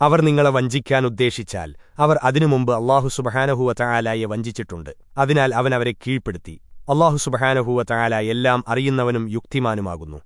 അവർ നിങ്ങളെ വഞ്ചിക്കാൻ ഉദ്ദേശിച്ചാൽ അവർ അതിനു മുമ്പ് അള്ളാഹു സുബഹാനഹുവ തയാലായെ വഞ്ചിച്ചിട്ടുണ്ട്. അതിനാൽ അവൻ അവരെ കീഴ്പ്പെടുത്തി. അള്ളാഹു സുബഹാനഹുവ തയാല എല്ലാം അറിയുന്നവനും യുക്തിമാനുമാകുന്നു.